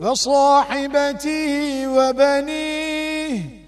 وصاحبته وبنيه